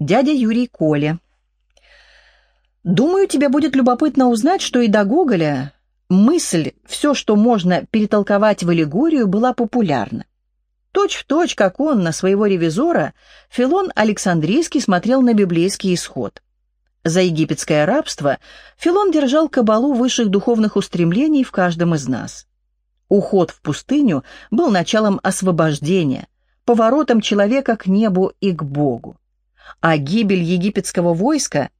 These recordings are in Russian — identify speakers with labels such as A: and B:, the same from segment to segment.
A: Дядя Юрий Коля. Думаю, тебе будет любопытно узнать, что и до Гоголя мысль «все, что можно перетолковать в аллегорию» была популярна. Точь в точь, как он на своего ревизора, Филон Александрийский смотрел на библейский исход. За египетское рабство Филон держал кабалу высших духовных устремлений в каждом из нас. Уход в пустыню был началом освобождения, поворотом человека к небу и к Богу. А гибель египетского войска,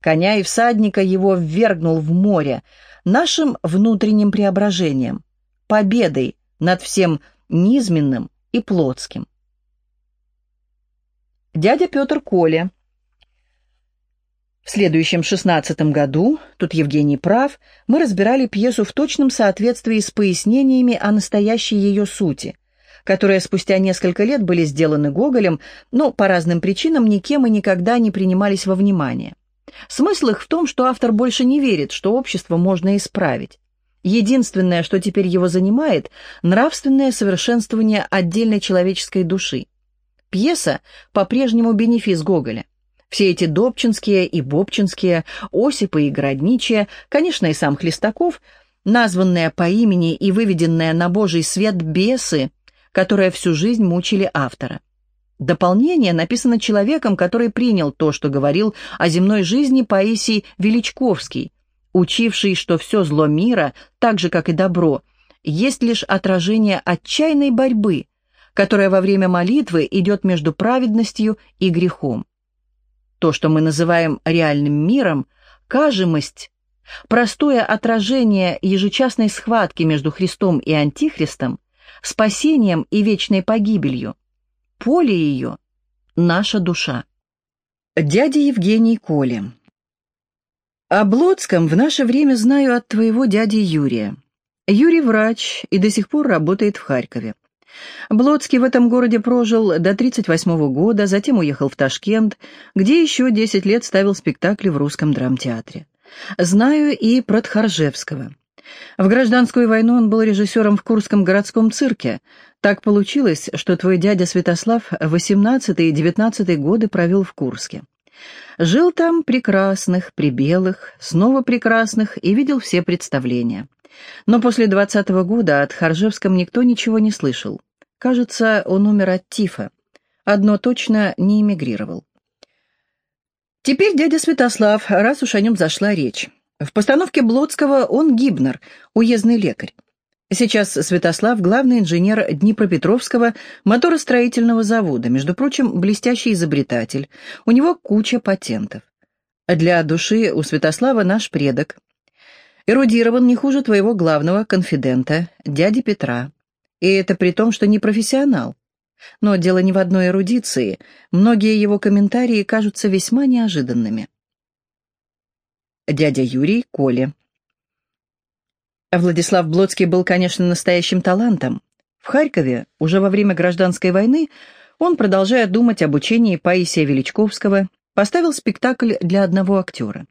A: коня и всадника его ввергнул в море, нашим внутренним преображением, победой над всем низменным и плотским. Дядя Петр Коля. В следующем шестнадцатом году, тут Евгений прав, мы разбирали пьесу в точном соответствии с пояснениями о настоящей ее сути, которые спустя несколько лет были сделаны Гоголем, но по разным причинам никем и никогда не принимались во внимание. Смысл их в том, что автор больше не верит, что общество можно исправить. Единственное, что теперь его занимает – нравственное совершенствование отдельной человеческой души. Пьеса по-прежнему бенефис Гоголя. Все эти Добчинские и Бобчинские, Осипы и Городничие, конечно, и сам Хлестаков, названные по имени и выведенные на Божий свет бесы, которые всю жизнь мучили автора. Дополнение написано человеком, который принял то, что говорил о земной жизни Паисий Величковский, учивший, что все зло мира, так же, как и добро, есть лишь отражение отчаянной борьбы, которая во время молитвы идет между праведностью и грехом. То, что мы называем реальным миром, кажемость, простое отражение ежечасной схватки между Христом и Антихристом, спасением и вечной погибелью, поле ее – наша душа. Дядя Евгений Коли о Блодском в наше время знаю от твоего дяди Юрия. Юрий врач и до сих пор работает в Харькове. Блодский в этом городе прожил до 38 года, затем уехал в Ташкент, где еще 10 лет ставил спектакли в русском драмтеатре. Знаю и про Тхаржевского. В гражданскую войну он был режиссером в Курском городском цирке. Так получилось, что твой дядя Святослав 18 и 19 годы провел в Курске. Жил там прекрасных, прибелых, снова прекрасных и видел все представления. Но после двадцатого года от Харжевском никто ничего не слышал. Кажется, он умер от тифа. Одно точно не эмигрировал. Теперь дядя Святослав, раз уж о нем зашла речь. В постановке Блодского он Гибнер, уездный лекарь. Сейчас Святослав – главный инженер Днепропетровского моторостроительного завода, между прочим, блестящий изобретатель. У него куча патентов. Для души у Святослава наш предок. Эрудирован не хуже твоего главного конфидента, дяди Петра. И это при том, что не профессионал. Но дело не в одной эрудиции. Многие его комментарии кажутся весьма неожиданными. Дядя Юрий Коли. Владислав Блодский был, конечно, настоящим талантом. В Харькове, уже во время гражданской войны, он, продолжая думать об учении Паисия Величковского, поставил спектакль для одного актера.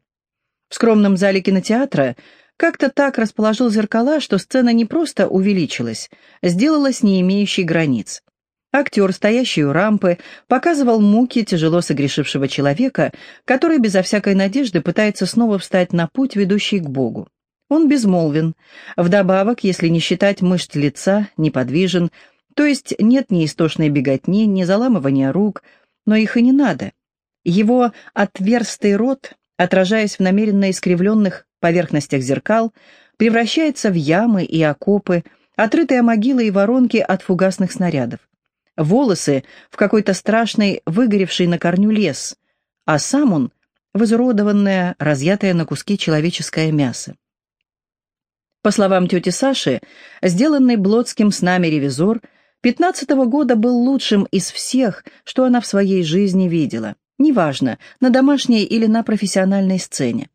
A: В скромном зале кинотеатра как-то так расположил зеркала, что сцена не просто увеличилась, сделалась не имеющей границ. Актер, стоящий у рампы, показывал муки тяжело согрешившего человека, который безо всякой надежды пытается снова встать на путь, ведущий к Богу. Он безмолвен. Вдобавок, если не считать мышц лица, неподвижен, то есть нет ни истошной беготни, ни заламывания рук, но их и не надо. Его отверстый рот, отражаясь в намеренно искривленных поверхностях зеркал, превращается в ямы и окопы, отрытые могилы и воронки от фугасных снарядов. Волосы в какой-то страшный, выгоревший на корню лес, а сам он — в изуродованное, разъятое на куски человеческое мясо. По словам тети Саши, сделанный Блодским с нами ревизор, 15-го года был лучшим из всех, что она в своей жизни видела. Неважно, на домашней или на профессиональной сцене.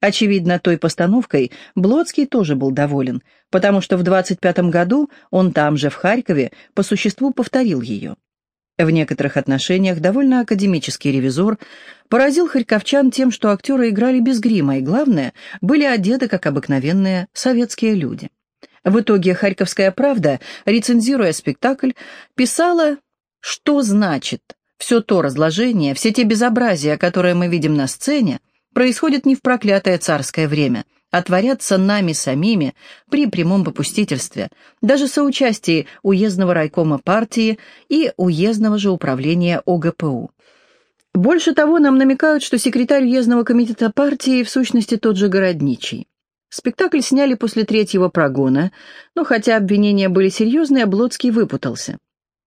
A: Очевидно, той постановкой Блодский тоже был доволен, потому что в 25-м году он там же, в Харькове, по существу повторил ее. В некоторых отношениях довольно академический ревизор поразил харьковчан тем, что актеры играли без грима и, главное, были одеты как обыкновенные советские люди. В итоге «Харьковская правда», рецензируя спектакль, писала, что значит Все то разложение, все те безобразия, которые мы видим на сцене, происходят не в проклятое царское время, а творятся нами самими при прямом попустительстве, даже соучастии уездного райкома партии и уездного же управления ОГПУ. Больше того, нам намекают, что секретарь уездного комитета партии в сущности тот же городничий. Спектакль сняли после третьего прогона, но хотя обвинения были серьезные, Блодский выпутался.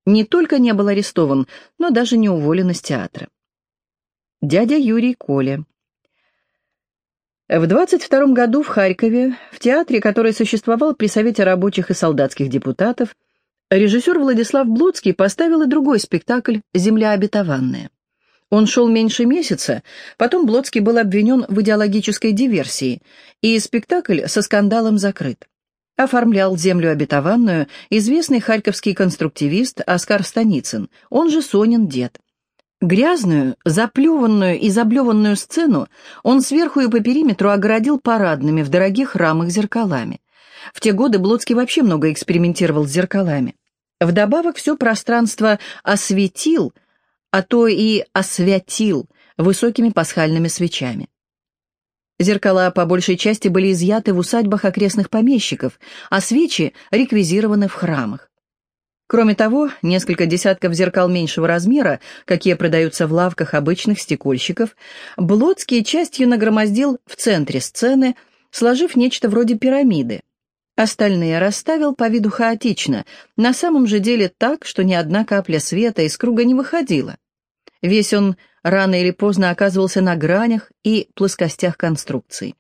A: Не только не был арестован, но даже не уволен из театра. Дядя Юрий Коля. В 22 году в Харькове, в театре, который существовал при Совете рабочих и солдатских депутатов, режиссер Владислав Блудский поставил и другой спектакль «Земля обетованная». Он шел меньше месяца, потом Блодский был обвинен в идеологической диверсии, и спектакль со скандалом закрыт. Оформлял «Землю обетованную» известный харьковский конструктивист Оскар Станицын, он же Сонин дед. Грязную, заплеванную и заблеванную сцену он сверху и по периметру огородил парадными в дорогих рамах зеркалами. В те годы Блодский вообще много экспериментировал с зеркалами. Вдобавок все пространство осветил – а то и освятил высокими пасхальными свечами. Зеркала по большей части были изъяты в усадьбах окрестных помещиков, а свечи реквизированы в храмах. Кроме того, несколько десятков зеркал меньшего размера, какие продаются в лавках обычных стекольщиков, Блодский частью нагромоздил в центре сцены, сложив нечто вроде пирамиды. Остальные расставил по виду хаотично, на самом же деле так, что ни одна капля света из круга не выходила. Весь он рано или поздно оказывался на гранях и плоскостях конструкции.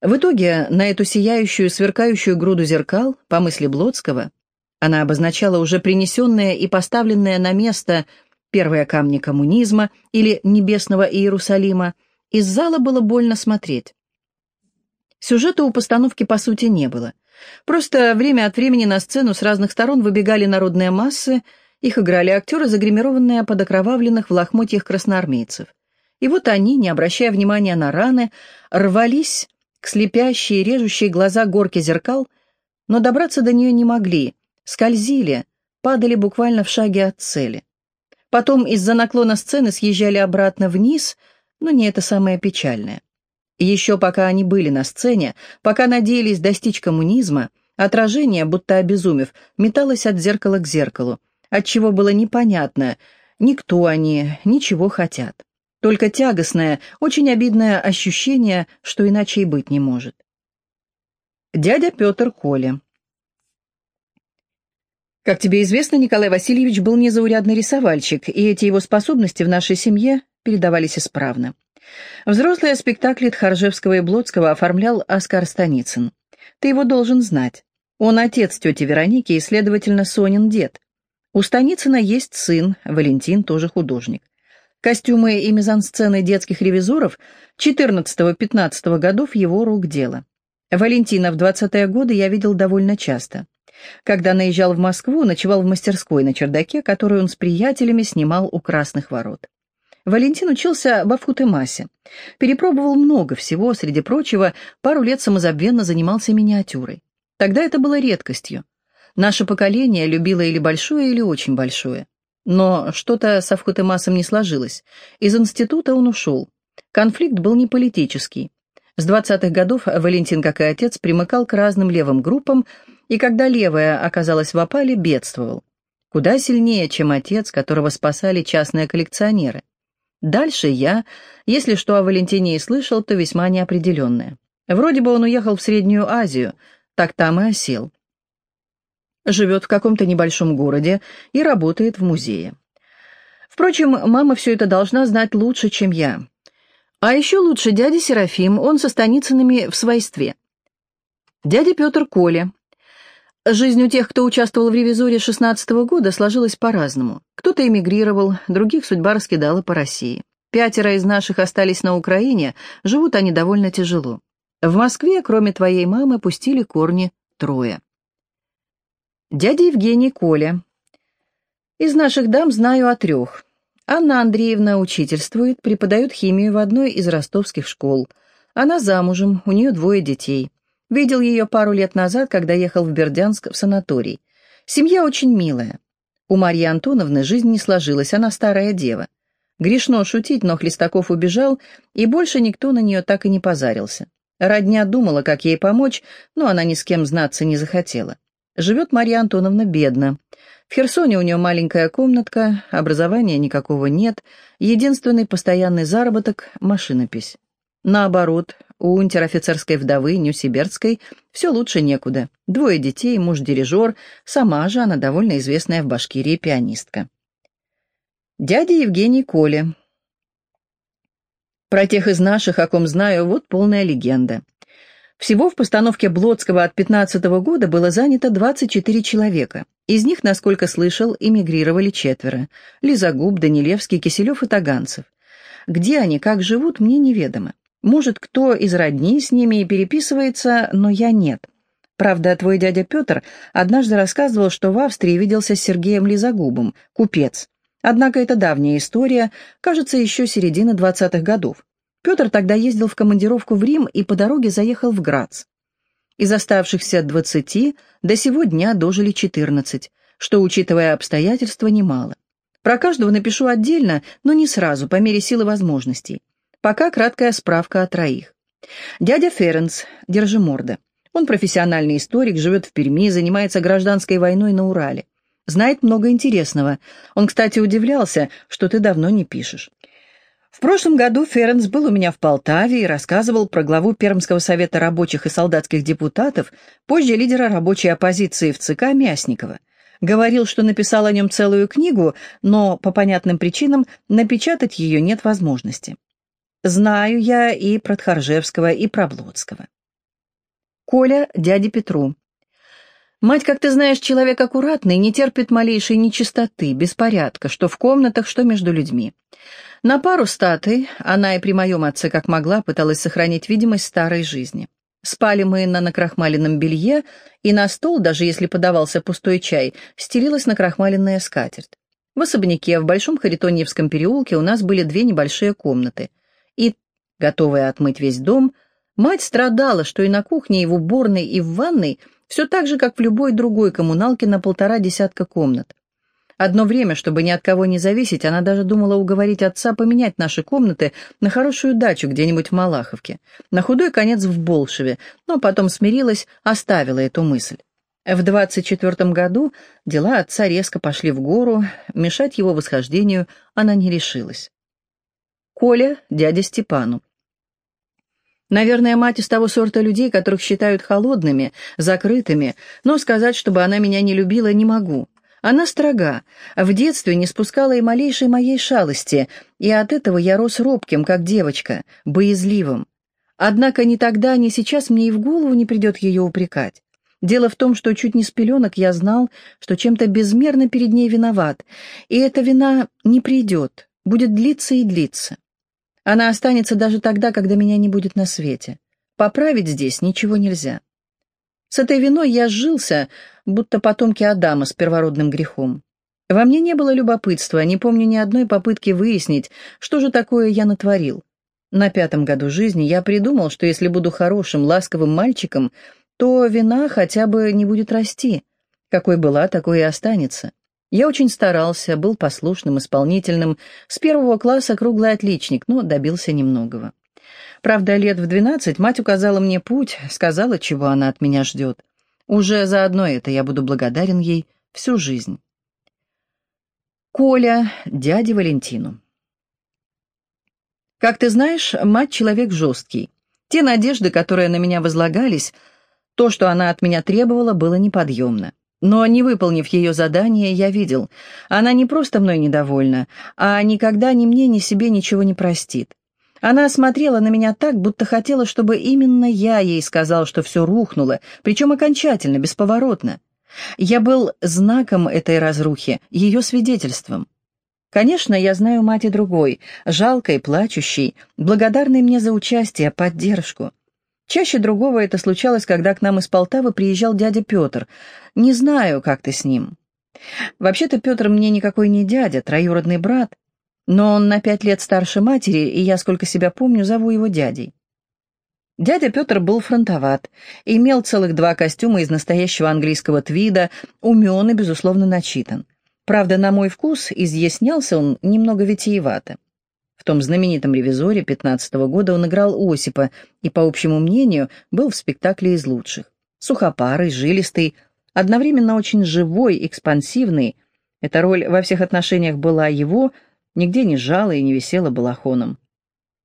A: В итоге на эту сияющую, сверкающую груду зеркал, по мысли Блодского, она обозначала уже принесенное и поставленное на место первые камни коммунизма или небесного Иерусалима, из зала было больно смотреть. Сюжета у постановки по сути не было. Просто время от времени на сцену с разных сторон выбегали народные массы, их играли актеры, загримированные под окровавленных в лохмотьях красноармейцев. И вот они, не обращая внимания на раны, рвались к слепящей и режущей глаза горке зеркал, но добраться до нее не могли, скользили, падали буквально в шаге от цели. Потом из-за наклона сцены съезжали обратно вниз, но не это самое печальное. Еще пока они были на сцене, пока надеялись достичь коммунизма, отражение, будто обезумев, металось от зеркала к зеркалу, отчего было непонятно, никто они, ничего хотят. Только тягостное, очень обидное ощущение, что иначе и быть не может. Дядя Петр Коля Как тебе известно, Николай Васильевич был незаурядный рисовальщик, и эти его способности в нашей семье передавались исправно. Взрослые спектакли Тхаржевского и Блодского оформлял Оскар Станицын. Ты его должен знать. Он отец тети Вероники и, следовательно, Сонин дед. У Станицына есть сын, Валентин, тоже художник. Костюмы и мизансцены детских ревизоров 14-15 годов его рук дело. Валентина в 20-е годы я видел довольно часто. Когда наезжал в Москву, ночевал в мастерской на чердаке, которую он с приятелями снимал у Красных ворот. Валентин учился во Футемасе. Перепробовал много всего, среди прочего, пару лет самозабвенно занимался миниатюрой. Тогда это было редкостью. Наше поколение любило или большое, или очень большое. Но что-то со Фхутемасом не сложилось. Из института он ушел. Конфликт был не политический. С 20-х годов Валентин, как и отец, примыкал к разным левым группам, и когда левая оказалась в опале, бедствовал. Куда сильнее, чем отец, которого спасали частные коллекционеры. Дальше я, если что о Валентине и слышал, то весьма неопределенное. Вроде бы он уехал в Среднюю Азию, так там и осел. Живет в каком-то небольшом городе и работает в музее. Впрочем, мама все это должна знать лучше, чем я. А еще лучше дядя Серафим, он со Станицынами в свойстве. Дядя Петр Коля, Жизнь у тех, кто участвовал в ревизоре 16 -го года, сложилась по-разному. Кто-то эмигрировал, других судьба раскидала по России. Пятеро из наших остались на Украине, живут они довольно тяжело. В Москве, кроме твоей мамы, пустили корни трое. Дядя Евгений Коля. Из наших дам знаю о трех. Анна Андреевна учительствует, преподает химию в одной из ростовских школ. Она замужем, у нее двое детей. Видел ее пару лет назад, когда ехал в Бердянск в санаторий. Семья очень милая. У Марьи Антоновны жизнь не сложилась, она старая дева. Грешно шутить, но Хлестаков убежал, и больше никто на нее так и не позарился. Родня думала, как ей помочь, но она ни с кем знаться не захотела. Живет Марья Антоновна бедно. В Херсоне у нее маленькая комнатка, образования никакого нет, единственный постоянный заработок – машинопись. Наоборот, у унтер-офицерской вдовы Нюсибердской все лучше некуда. Двое детей, муж-дирижер, сама же она довольно известная в Башкирии пианистка. Дядя Евгений Коля. Про тех из наших, о ком знаю, вот полная легенда. Всего в постановке Блодского от 15 -го года было занято 24 человека. Из них, насколько слышал, эмигрировали четверо. Лизагуб, Данилевский, Киселев и Таганцев. Где они, как живут, мне неведомо. Может, кто из родней с ними и переписывается, но я нет. Правда, твой дядя Петр однажды рассказывал, что в Австрии виделся с Сергеем Лизагубом, купец. Однако это давняя история, кажется, еще середины двадцатых годов. Петр тогда ездил в командировку в Рим и по дороге заехал в Грац. Из оставшихся двадцати до сего дня дожили четырнадцать, что, учитывая обстоятельства, немало. Про каждого напишу отдельно, но не сразу, по мере силы возможностей. Пока краткая справка о троих. Дядя Ференс, держи морда. Он профессиональный историк, живет в Перми, занимается гражданской войной на Урале. Знает много интересного. Он, кстати, удивлялся, что ты давно не пишешь. В прошлом году Ференс был у меня в Полтаве и рассказывал про главу Пермского совета рабочих и солдатских депутатов, позже лидера рабочей оппозиции в ЦК Мясникова. Говорил, что написал о нем целую книгу, но по понятным причинам напечатать ее нет возможности. Знаю я и про Тхаржевского, и про Блодского. Коля дяде Петру. Мать, как ты знаешь, человек аккуратный, не терпит малейшей нечистоты, беспорядка, что в комнатах, что между людьми. На пару статы она и при моем отце как могла пыталась сохранить видимость старой жизни. Спали мы на накрахмаленном белье, и на стол, даже если подавался пустой чай, стелилась накрахмаленная скатерть. В особняке в Большом Харитоньевском переулке у нас были две небольшие комнаты — и, готовая отмыть весь дом, мать страдала, что и на кухне, и в уборной, и в ванной все так же, как в любой другой коммуналке на полтора десятка комнат. Одно время, чтобы ни от кого не зависеть, она даже думала уговорить отца поменять наши комнаты на хорошую дачу где-нибудь в Малаховке, на худой конец в Болшеве, но потом смирилась, оставила эту мысль. В двадцать четвертом году дела отца резко пошли в гору, мешать его восхождению она не решилась. Коля дядя Степану. Наверное, мать из того сорта людей, которых считают холодными, закрытыми, но сказать, чтобы она меня не любила, не могу. Она строга, в детстве не спускала и малейшей моей шалости, и от этого я рос робким, как девочка, боязливым. Однако ни тогда, ни сейчас мне и в голову не придет ее упрекать. Дело в том, что чуть не с пеленок я знал, что чем-то безмерно перед ней виноват, и эта вина не придет, будет длиться и длиться. Она останется даже тогда, когда меня не будет на свете. Поправить здесь ничего нельзя. С этой виной я сжился, будто потомки Адама с первородным грехом. Во мне не было любопытства, не помню ни одной попытки выяснить, что же такое я натворил. На пятом году жизни я придумал, что если буду хорошим, ласковым мальчиком, то вина хотя бы не будет расти. Какой была, такой и останется. Я очень старался, был послушным, исполнительным, с первого класса круглый отличник, но добился немногого. Правда, лет в двенадцать мать указала мне путь, сказала, чего она от меня ждет. Уже за одно это я буду благодарен ей всю жизнь. Коля, дяде Валентину. Как ты знаешь, мать человек жесткий. Те надежды, которые на меня возлагались, то, что она от меня требовала, было неподъемно. Но, не выполнив ее задание, я видел, она не просто мной недовольна, а никогда ни мне, ни себе ничего не простит. Она смотрела на меня так, будто хотела, чтобы именно я ей сказал, что все рухнуло, причем окончательно, бесповоротно. Я был знаком этой разрухи, ее свидетельством. Конечно, я знаю мать и другой, жалкой, плачущей, благодарной мне за участие, поддержку. Чаще другого это случалось, когда к нам из Полтавы приезжал дядя Петр. Не знаю, как ты с ним. Вообще-то Петр мне никакой не дядя, троюродный брат. Но он на пять лет старше матери, и я, сколько себя помню, зову его дядей. Дядя Петр был фронтоват, имел целых два костюма из настоящего английского твида, умен и, безусловно, начитан. Правда, на мой вкус, изъяснялся он немного витиевато. В том знаменитом «Ревизоре» 15 -го года он играл Осипа и, по общему мнению, был в спектакле из лучших. Сухопарый, жилистый, одновременно очень живой, экспансивный. Эта роль во всех отношениях была его, нигде не жала и не висела балахоном.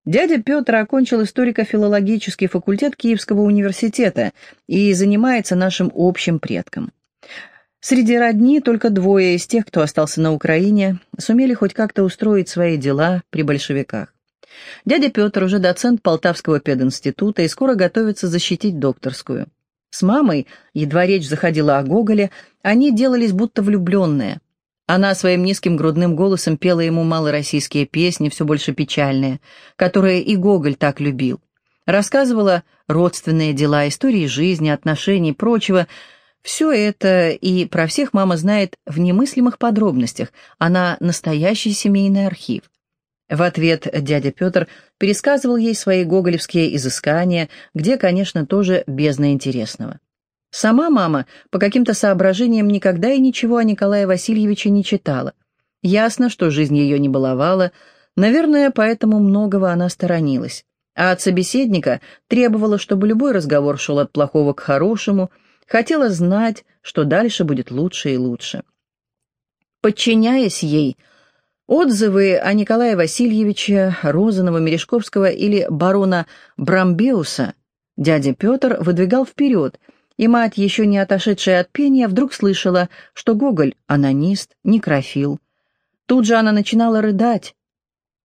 A: Дядя Петр окончил историко-филологический факультет Киевского университета и занимается нашим общим предком. Среди родни только двое из тех, кто остался на Украине, сумели хоть как-то устроить свои дела при большевиках. Дядя Петр уже доцент Полтавского пединститута и скоро готовится защитить докторскую. С мамой, едва речь заходила о Гоголе, они делались будто влюбленные. Она своим низким грудным голосом пела ему малороссийские песни, все больше печальные, которые и Гоголь так любил. Рассказывала родственные дела, истории жизни, отношений, прочего – все это и про всех мама знает в немыслимых подробностях. Она настоящий семейный архив. В ответ дядя Петр пересказывал ей свои гоголевские изыскания, где, конечно, тоже бездна интересного. Сама мама по каким-то соображениям никогда и ничего о Николае Васильевиче не читала. Ясно, что жизнь ее не баловала, наверное, поэтому многого она сторонилась. А от собеседника требовала, чтобы любой разговор шел от плохого к хорошему – хотела знать, что дальше будет лучше и лучше. Подчиняясь ей, отзывы о Николае Васильевиче, Розанова, Мережковского или барона Брамбеуса дядя Петр выдвигал вперед, и мать, еще не отошедшая от пения, вдруг слышала, что Гоголь — анонист, некрофил. Тут же она начинала рыдать.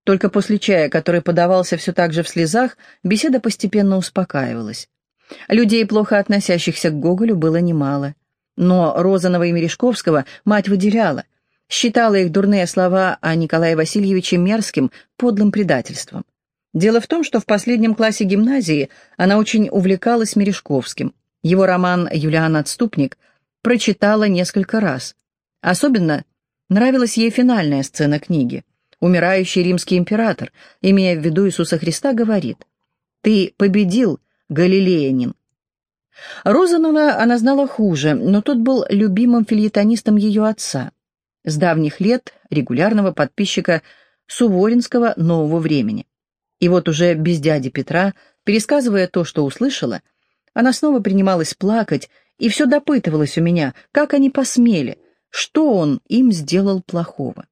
A: Только после чая, который подавался все так же в слезах, беседа постепенно успокаивалась. Людей, плохо относящихся к Гоголю, было немало. Но Розанова и Мережковского мать выделяла, считала их дурные слова о Николае Васильевиче мерзким, подлым предательством. Дело в том, что в последнем классе гимназии она очень увлекалась Мережковским. Его роман «Юлиан Отступник» прочитала несколько раз. Особенно нравилась ей финальная сцена книги. Умирающий римский император, имея в виду Иисуса Христа, говорит «Ты победил, галилеянин. Розанова она знала хуже, но тот был любимым фильетонистом ее отца. С давних лет регулярного подписчика Суворинского «Нового времени». И вот уже без дяди Петра, пересказывая то, что услышала, она снова принималась плакать и все допытывалась у меня, как они посмели, что он им сделал плохого.